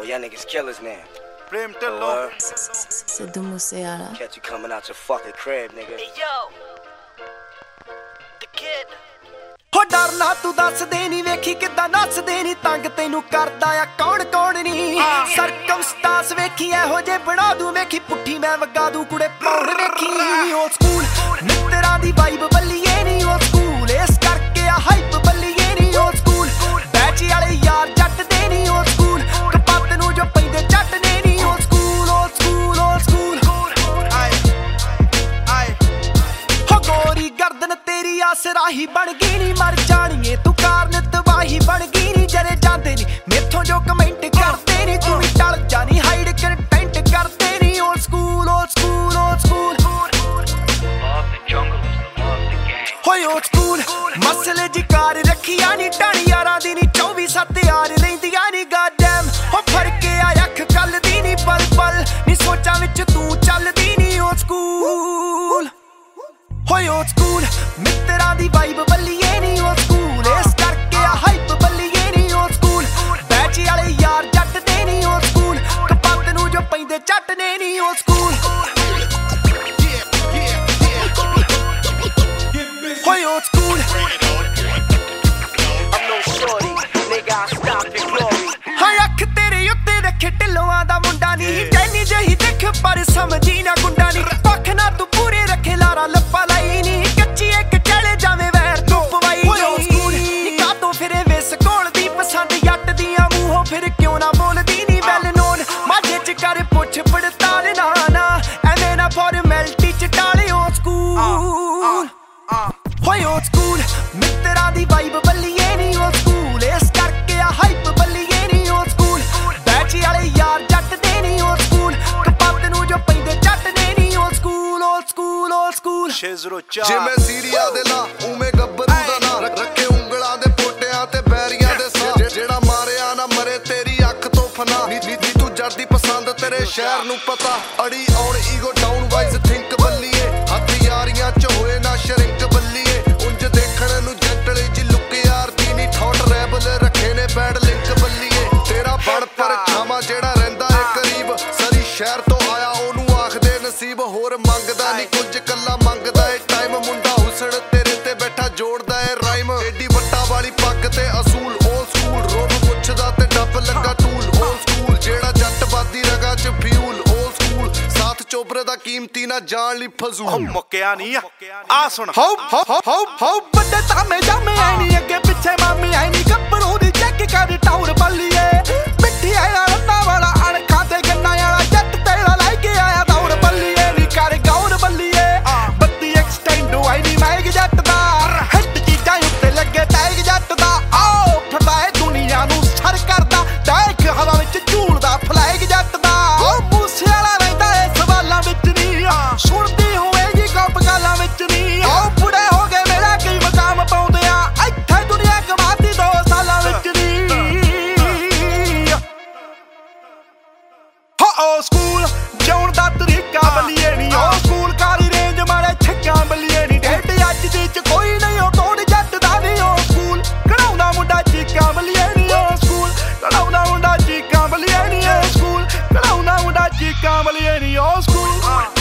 Oh, y'all niggas killers now. Prem Dhillon Sidhu Moosewala Catch you coming out your fucking crib, nigga. Hey yo, the kid. ਹੋ ਡਰ ਨਾ ਤੂੰ ਦੱਸਦੇ ਨਹੀਂ ਵੇਖੀ ਕਿਦਾਂ ਨੱਚਦੇ ਨਹੀਂ ਤੰਗ ਤੈਨੂੰ ਕਰਦਾ ਆ ਕੌਣ ਕੌਣ ਨਹੀਂ ਸਰਕਮਸਟਾਂਸ ਵੇਖੀ ਇਹੋ ਜੇ ਬਣਾ ਦੂੰ ਵੇਖੀ ਪੁੱਠੀ ਮੈਂ ਵਗਾ ਦੂੰ ਕੁੜੇ ਪੌਣ ਵੇਖੀ ਉਹ ਸਕੂਲ ਮਿੱਤਰਾਂ ਦੀ ਵਾਈਬ ਬੱਲੀਏ ਨਹੀਂ ਉਹ ਤੇਰੀ ਆਸਰਾਹੀ ਬਣ ਗਈ ਨਹੀਂ ਮਰ ਜਾਣੀਏ ਤੂੰ ਕਾਰਨ, ਤਬਾਹੀ ਬਣ ਗਈ ਨਹੀਂ ਜਰੇ ਜਾਂਦੇ ਨਹੀਂ ਮੇਥੋਂ ਜੋ ਕਮੈਂਟ ਕਰਦੇ ਨਹੀਂ ਤੂੰ ਵੀ ਟਲ ਜਾਣੀ ਹਾਈਡ ਕੰਟੈਂਟ ਕਰਦੇ ਨਹੀਂ old school old school old school ਹੋਏ ਓਲਡ ਸਕੂਲ ਮਸਲੇ ਜੀ ਕਾਰ ਰੱਖੀਆਂ ਨਹੀਂ ਟਾਣੀ ਯਾਰਾਂ ਦੀ ਨਹੀਂ 24 ਸੱਤ ਯਾਰ ਲੈਂਦੀਆਂ ਨਹੀਂ ਹੋਏ ਓ ਸਕੂਲ ਮਿੱਤਰਾਂ ਦੀ ਵਾਈਬ ਬੱਲੀਏ ਨਹੀਂ ਓ ਸਕੂਲ ਇਸ ਕਰਕੇ ਆ ਹਾਈਪ ਬੱਲੀਏ ਨਹੀਂ ਓ ਸਕੂਲ ਬੈਚ ਵਾਲੇ ਯਾਰ ਜੱਟ ਦੇ ਨਹੀਂ ਓ ਸਕੂਲ ਕਪੱਤ ਨੂੰ ਜੋ ਪੈਂਦੇ ਚੱਟ ਨੇ ਨਹੀਂ ਓ ਸਕੂਲ ਹੋਏ ਓ school I'm no shorty, nigga, I stop your glory. ਹਾਂ ਅੱਖ ਤੇਰੇ ਉੱਤੇ ਰੱਖੇ ਢਿੱਲੋਆਂ ਦਾ ਮੁੰਡਾ। 604 ਸੀਰੀਆ ਦੇ ਲਾ ਉਵੇਂ ਗੱਬਰੂ ਦਾ ਨਾਂ। ਉਂਗਲਾਂ ਦੇ ਪੋਟਿਆਂ ਤੇ ਬੈਰੀਆਂ ਦੇ ਤੋਂ ਫਨਾ। ਪਸੰਦ ਤੇਰੇ ਸ਼ਹਿਰ ਨੂੰ ਪਤਾ। ਅੜੀ ਔੜ ਈਗੋ ਤੇ ਅਸੂਲ 올 ਸਕੂਲ ਸਾਥ ਚੋਬਰੇ ਦਾ ਕੀਮਤੀ ਨਾ ਜਾਣ ਲਈ ਫਜ਼ੂਲ। ਮੁੱਕਿਆ ਨਹੀਂ ਆ। ਸੁਣ। ਹਾਉ ਹਾਉ ਹਾਉ ਹਾਉ ਵੱਡੇ ਤਾਂ ਮੈਂ ਜਾਮੇ ਆਈ ਨਹੀਂ ਅੱਗੇ ਪਿੱਛੇ ਮਾਮੀ ਆਈ ਨਹੀਂ ਕੱਪੜੋ ਦੀ ਚੈੱਕ ਕਰ ਟੌਰ ਬੱਲੀ He can't believe old school.